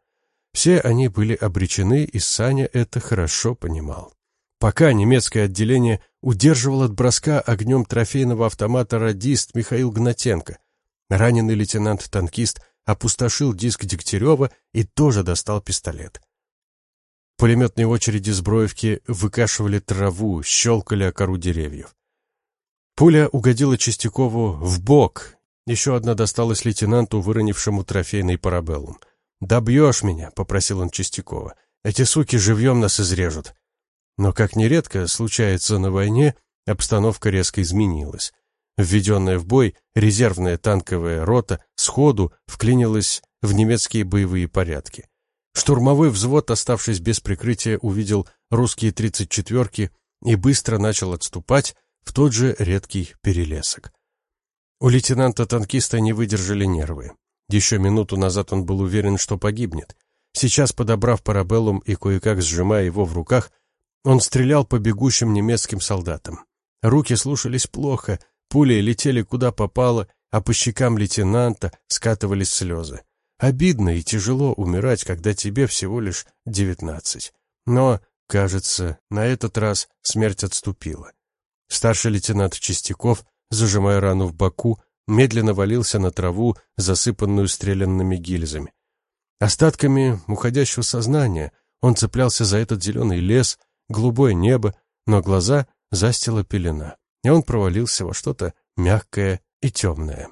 Все они были обречены, и Саня это хорошо понимал. Пока немецкое отделение удерживал от броска огнем трофейного автомата радист Михаил Гнатенко, раненый лейтенант-танкист опустошил диск Дегтярева и тоже достал пистолет. Пулеметные очереди сброевки выкашивали траву, щелкали о кору деревьев. Пуля угодила Чистякову в бок, еще одна досталась лейтенанту, выронившему трофейный парабеллум. «Добьешь меня», — попросил он Чистякова. «Эти суки живьем нас изрежут». Но, как нередко случается на войне, обстановка резко изменилась. Введенная в бой резервная танковая рота сходу вклинилась в немецкие боевые порядки. Штурмовой взвод, оставшись без прикрытия, увидел русские 34-ки и быстро начал отступать в тот же редкий перелесок. У лейтенанта-танкиста не выдержали нервы. Еще минуту назад он был уверен, что погибнет. Сейчас, подобрав парабеллум и кое-как сжимая его в руках, он стрелял по бегущим немецким солдатам. Руки слушались плохо, пули летели куда попало, а по щекам лейтенанта скатывались слезы. Обидно и тяжело умирать, когда тебе всего лишь девятнадцать. Но, кажется, на этот раз смерть отступила. Старший лейтенант Чистяков зажимая рану в боку, медленно валился на траву, засыпанную стрелянными гильзами. Остатками уходящего сознания он цеплялся за этот зеленый лес, голубое небо, но глаза застила пелена, и он провалился во что-то мягкое и темное.